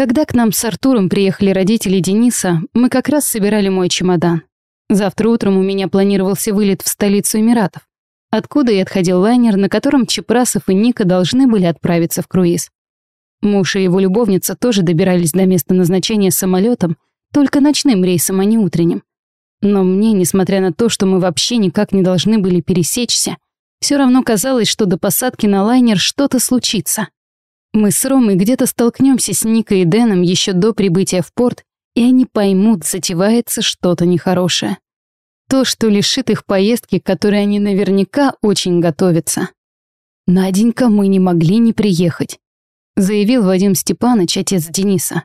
Когда к нам с Артуром приехали родители Дениса, мы как раз собирали мой чемодан. Завтра утром у меня планировался вылет в столицу Эмиратов, откуда и отходил лайнер, на котором Чепрасов и Ника должны были отправиться в круиз. Муж и его любовница тоже добирались до места назначения самолетом, только ночным рейсом, а не утренним. Но мне, несмотря на то, что мы вообще никак не должны были пересечься, все равно казалось, что до посадки на лайнер что-то случится. Мы с Ромой где-то столкнемся с Никой и Дэном еще до прибытия в порт, и они поймут, затевается что-то нехорошее. То, что лишит их поездки, которой они наверняка очень готовятся. Наденька, мы не могли не приехать, заявил Вадим Степанович, отец Дениса.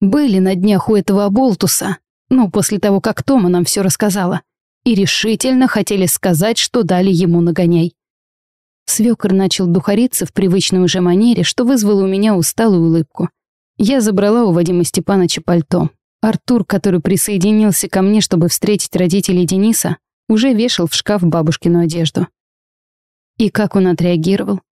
Были на днях у этого оболтуса, ну, после того, как Тома нам все рассказала, и решительно хотели сказать, что дали ему нагоняй. Свёкор начал духариться в привычной уже манере, что вызвало у меня усталую улыбку. Я забрала у Вадима Степановича пальто. Артур, который присоединился ко мне, чтобы встретить родителей Дениса, уже вешал в шкаф бабушкину одежду. И как он отреагировал?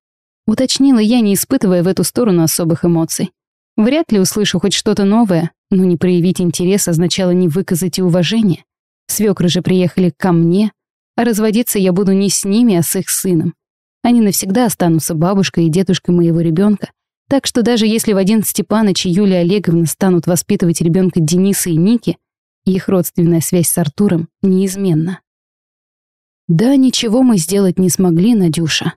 Уточнила я, не испытывая в эту сторону особых эмоций. Вряд ли услышу хоть что-то новое, но не проявить интерес означало не выказать и уважение. Свёкры же приехали ко мне, а разводиться я буду не с ними, а с их сыном. Они навсегда останутся бабушкой и дедушкой моего ребенка. Так что даже если Вадим Степанович и Юлия Олеговна станут воспитывать ребенка Дениса и Ники, их родственная связь с Артуром неизменна. «Да, ничего мы сделать не смогли, Надюша»,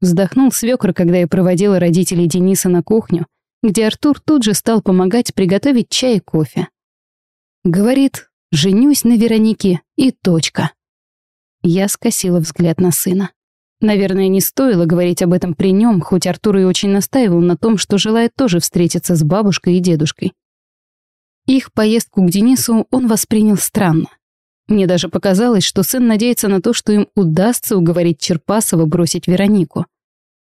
Вздохнул свекр, когда я проводила родителей Дениса на кухню, где Артур тут же стал помогать приготовить чай и кофе. Говорит, женюсь на Веронике и точка. Я скосила взгляд на сына. Наверное, не стоило говорить об этом при нем, хоть Артур и очень настаивал на том, что желает тоже встретиться с бабушкой и дедушкой. Их поездку к Денису он воспринял странно. Мне даже показалось, что сын надеется на то, что им удастся уговорить Черпасова бросить Веронику.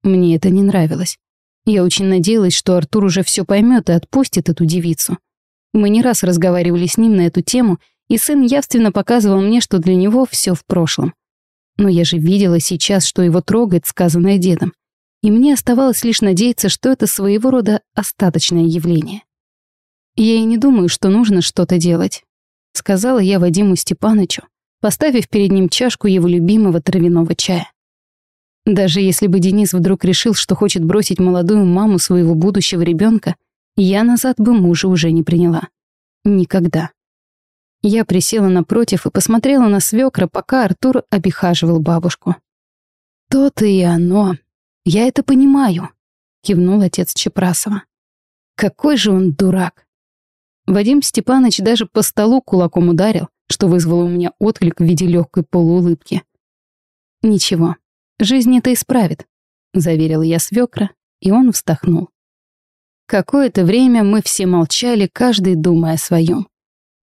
Мне это не нравилось. Я очень надеялась, что Артур уже все поймет и отпустит эту девицу. Мы не раз разговаривали с ним на эту тему, и сын явственно показывал мне, что для него все в прошлом. Но я же видела сейчас, что его трогает сказанное дедом. И мне оставалось лишь надеяться, что это своего рода остаточное явление. Я и не думаю, что нужно что-то делать, сказала я Вадиму Степанычу, поставив перед ним чашку его любимого травяного чая. Даже если бы Денис вдруг решил, что хочет бросить молодую маму своего будущего ребенка, я назад бы мужа уже не приняла. Никогда. Я присела напротив и посмотрела на свекра, пока Артур обихаживал бабушку. «То-то и оно. Я это понимаю», — кивнул отец Чепрасова. «Какой же он дурак!» Вадим Степанович даже по столу кулаком ударил, что вызвало у меня отклик в виде легкой полуулыбки. «Ничего, жизнь это исправит», — заверила я свекра, и он вздохнул. Какое-то время мы все молчали, каждый думая о своем.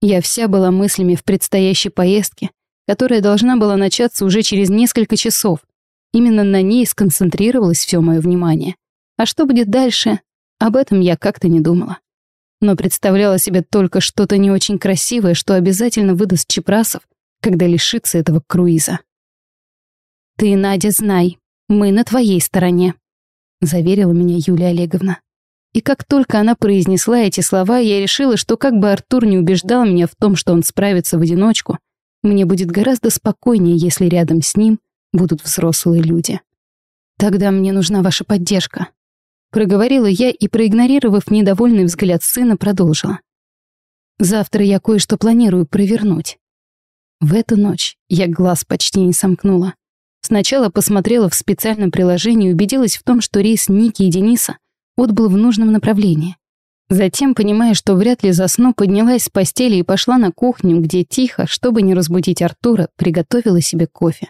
Я вся была мыслями в предстоящей поездке, которая должна была начаться уже через несколько часов. Именно на ней сконцентрировалось все мое внимание. А что будет дальше, об этом я как-то не думала. Но представляла себе только что-то не очень красивое, что обязательно выдаст Чепрасов, когда лишится этого круиза. «Ты, Надя, знай, мы на твоей стороне», — заверила меня Юлия Олеговна. И как только она произнесла эти слова, я решила, что как бы Артур не убеждал меня в том, что он справится в одиночку, мне будет гораздо спокойнее, если рядом с ним будут взрослые люди. Тогда мне нужна ваша поддержка. Проговорила я и, проигнорировав недовольный взгляд сына, продолжила. Завтра я кое-что планирую провернуть. В эту ночь я глаз почти не сомкнула. Сначала посмотрела в специальном приложении и убедилась в том, что рейс Ники и Дениса отбыл в нужном направлении. Затем, понимая, что вряд ли засну, поднялась с постели и пошла на кухню, где тихо, чтобы не разбудить Артура, приготовила себе кофе.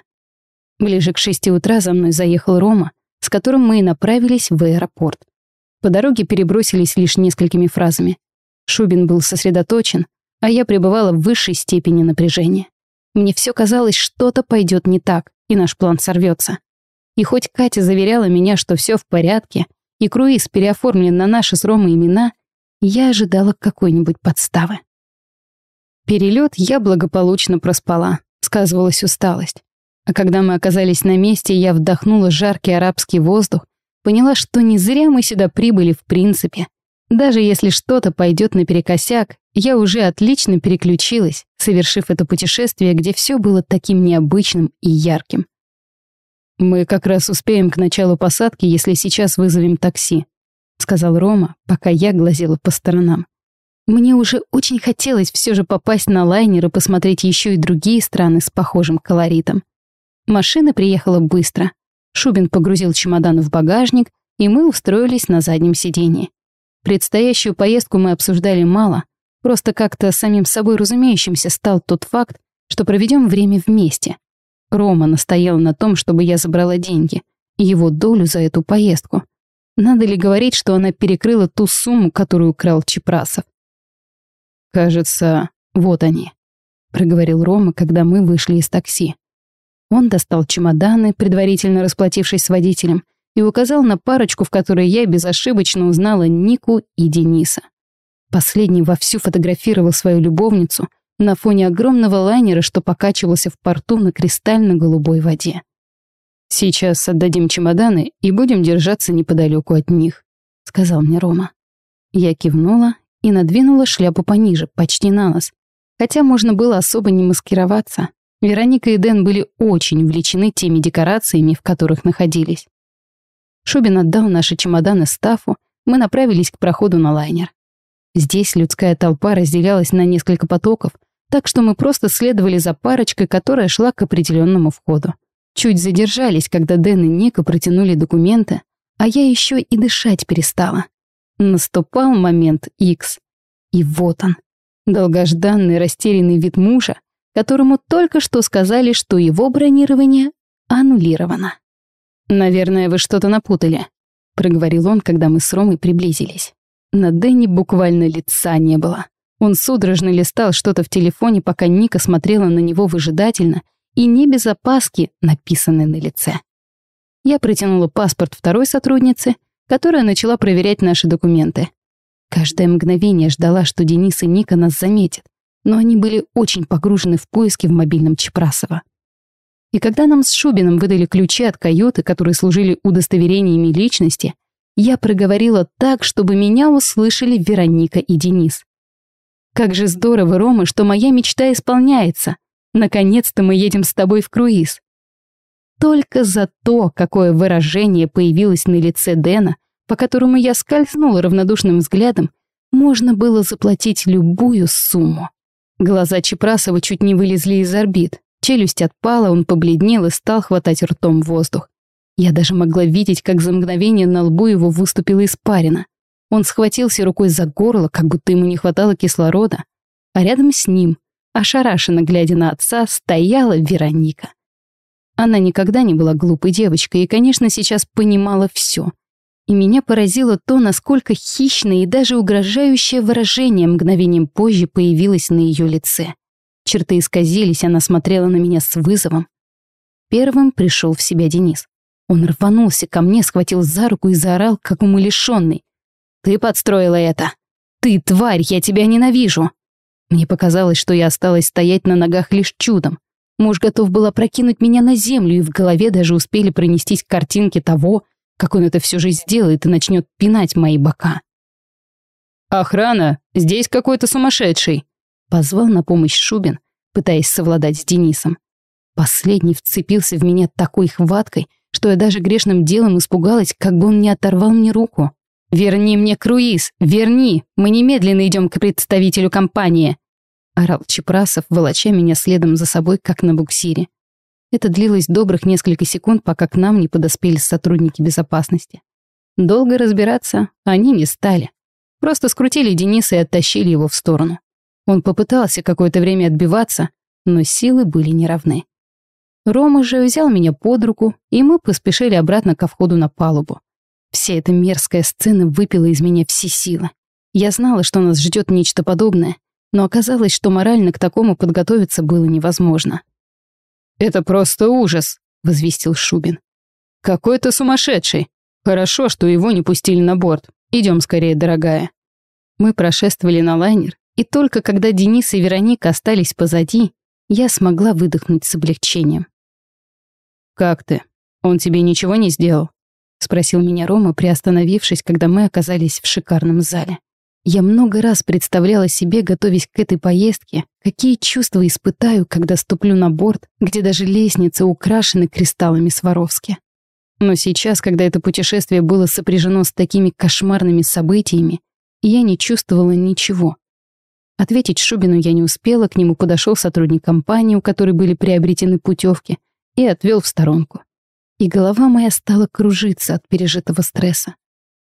Ближе к шести утра за мной заехал Рома, с которым мы и направились в аэропорт. По дороге перебросились лишь несколькими фразами. Шубин был сосредоточен, а я пребывала в высшей степени напряжения. Мне все казалось, что-то пойдет не так, и наш план сорвется. И хоть Катя заверяла меня, что все в порядке, и круиз переоформлен на наши с Ромой имена, я ожидала какой-нибудь подставы. Перелет я благополучно проспала, сказывалась усталость. А когда мы оказались на месте, я вдохнула жаркий арабский воздух, поняла, что не зря мы сюда прибыли в принципе. Даже если что-то пойдет наперекосяк, я уже отлично переключилась, совершив это путешествие, где все было таким необычным и ярким. «Мы как раз успеем к началу посадки, если сейчас вызовем такси», сказал Рома, пока я глазела по сторонам. Мне уже очень хотелось все же попасть на лайнер и посмотреть еще и другие страны с похожим колоритом. Машина приехала быстро. Шубин погрузил чемодан в багажник, и мы устроились на заднем сиденье. Предстоящую поездку мы обсуждали мало, просто как-то самим собой разумеющимся стал тот факт, что проведем время вместе. Рома настоял на том, чтобы я забрала деньги, его долю за эту поездку. Надо ли говорить, что она перекрыла ту сумму, которую украл Чепрасов? «Кажется, вот они», — проговорил Рома, когда мы вышли из такси. Он достал чемоданы, предварительно расплатившись с водителем, и указал на парочку, в которой я безошибочно узнала Нику и Дениса. Последний вовсю фотографировал свою любовницу на фоне огромного лайнера, что покачивался в порту на кристально-голубой воде. «Сейчас отдадим чемоданы и будем держаться неподалеку от них», — сказал мне Рома. Я кивнула и надвинула шляпу пониже, почти на нос. Хотя можно было особо не маскироваться. Вероника и Дэн были очень увлечены теми декорациями, в которых находились. Шубин отдал наши чемоданы Стафу, мы направились к проходу на лайнер. Здесь людская толпа разделялась на несколько потоков, так что мы просто следовали за парочкой, которая шла к определенному входу. Чуть задержались, когда Дэн и Ника протянули документы, а я еще и дышать перестала. Наступал момент X. И вот он. Долгожданный растерянный вид мужа, которому только что сказали, что его бронирование аннулировано. «Наверное, вы что-то напутали», — проговорил он, когда мы с Ромой приблизились. На Дэнни буквально лица не было. Он судорожно листал что-то в телефоне, пока Ника смотрела на него выжидательно и не без опаски, написанной на лице. Я протянула паспорт второй сотруднице — которая начала проверять наши документы. Каждое мгновение ждала, что Денис и Ника нас заметят, но они были очень погружены в поиски в мобильном Чепрасова. И когда нам с Шубиным выдали ключи от каюты, которые служили удостоверениями личности, я проговорила так, чтобы меня услышали Вероника и Денис. «Как же здорово, Рома, что моя мечта исполняется! Наконец-то мы едем с тобой в круиз!» Только за то, какое выражение появилось на лице Дэна, по которому я скользнула равнодушным взглядом, можно было заплатить любую сумму. Глаза Чепрасова чуть не вылезли из орбит. Челюсть отпала, он побледнел и стал хватать ртом воздух. Я даже могла видеть, как за мгновение на лбу его выступила испарина. Он схватился рукой за горло, как будто ему не хватало кислорода. А рядом с ним, ошарашенно глядя на отца, стояла Вероника. Она никогда не была глупой девочкой и, конечно, сейчас понимала все. И меня поразило то, насколько хищное и даже угрожающее выражение мгновением позже появилось на ее лице. Черты исказились, она смотрела на меня с вызовом. Первым пришел в себя Денис. Он рванулся ко мне, схватил за руку и заорал, как умалишенный. «Ты подстроила это! Ты, тварь, я тебя ненавижу!» Мне показалось, что я осталась стоять на ногах лишь чудом. Муж готов был опрокинуть меня на землю, и в голове даже успели пронестись картинки того, как он это все же сделает и начнет пинать мои бока. «Охрана! Здесь какой-то сумасшедший!» Позвал на помощь Шубин, пытаясь совладать с Денисом. Последний вцепился в меня такой хваткой, что я даже грешным делом испугалась, как бы он не оторвал мне руку. «Верни мне круиз! Верни! Мы немедленно идем к представителю компании!» Орал Чепрасов, волоча меня следом за собой, как на буксире. Это длилось добрых несколько секунд, пока к нам не подоспели сотрудники безопасности. Долго разбираться они не стали. Просто скрутили Дениса и оттащили его в сторону. Он попытался какое-то время отбиваться, но силы были неравны. Рома же взял меня под руку, и мы поспешили обратно ко входу на палубу. Вся эта мерзкая сцена выпила из меня все силы. Я знала, что нас ждет нечто подобное, но оказалось, что морально к такому подготовиться было невозможно. «Это просто ужас», — возвестил Шубин. «Какой-то сумасшедший. Хорошо, что его не пустили на борт. Идем скорее, дорогая». Мы прошествовали на лайнер, и только когда Денис и Вероника остались позади, я смогла выдохнуть с облегчением. «Как ты? Он тебе ничего не сделал?» Спросил меня Рома, приостановившись, когда мы оказались в шикарном зале. Я много раз представляла себе, готовясь к этой поездке, какие чувства испытаю, когда ступлю на борт, где даже лестницы украшены кристаллами Сваровски. Но сейчас, когда это путешествие было сопряжено с такими кошмарными событиями, я не чувствовала ничего. Ответить Шубину я не успела, к нему подошел сотрудник компании, у которой были приобретены путевки, и отвел в сторонку. И голова моя стала кружиться от пережитого стресса.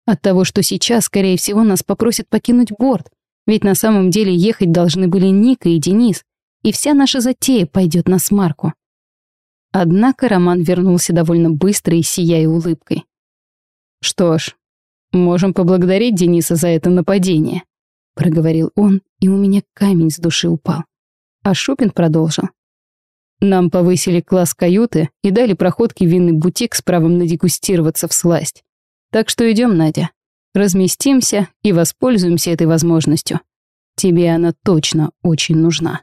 От того, что сейчас, скорее всего, нас попросят покинуть борт, ведь на самом деле ехать должны были Ника и Денис, и вся наша затея пойдет на смарку. Однако Роман вернулся довольно быстро и сияя улыбкой. «Что ж, можем поблагодарить Дениса за это нападение», проговорил он, и у меня камень с души упал. А Шупин продолжил. Нам повысили класс каюты и дали проходки винный бутик с правом надегустироваться в сласть. Так что идем, Надя. Разместимся и воспользуемся этой возможностью. Тебе она точно очень нужна.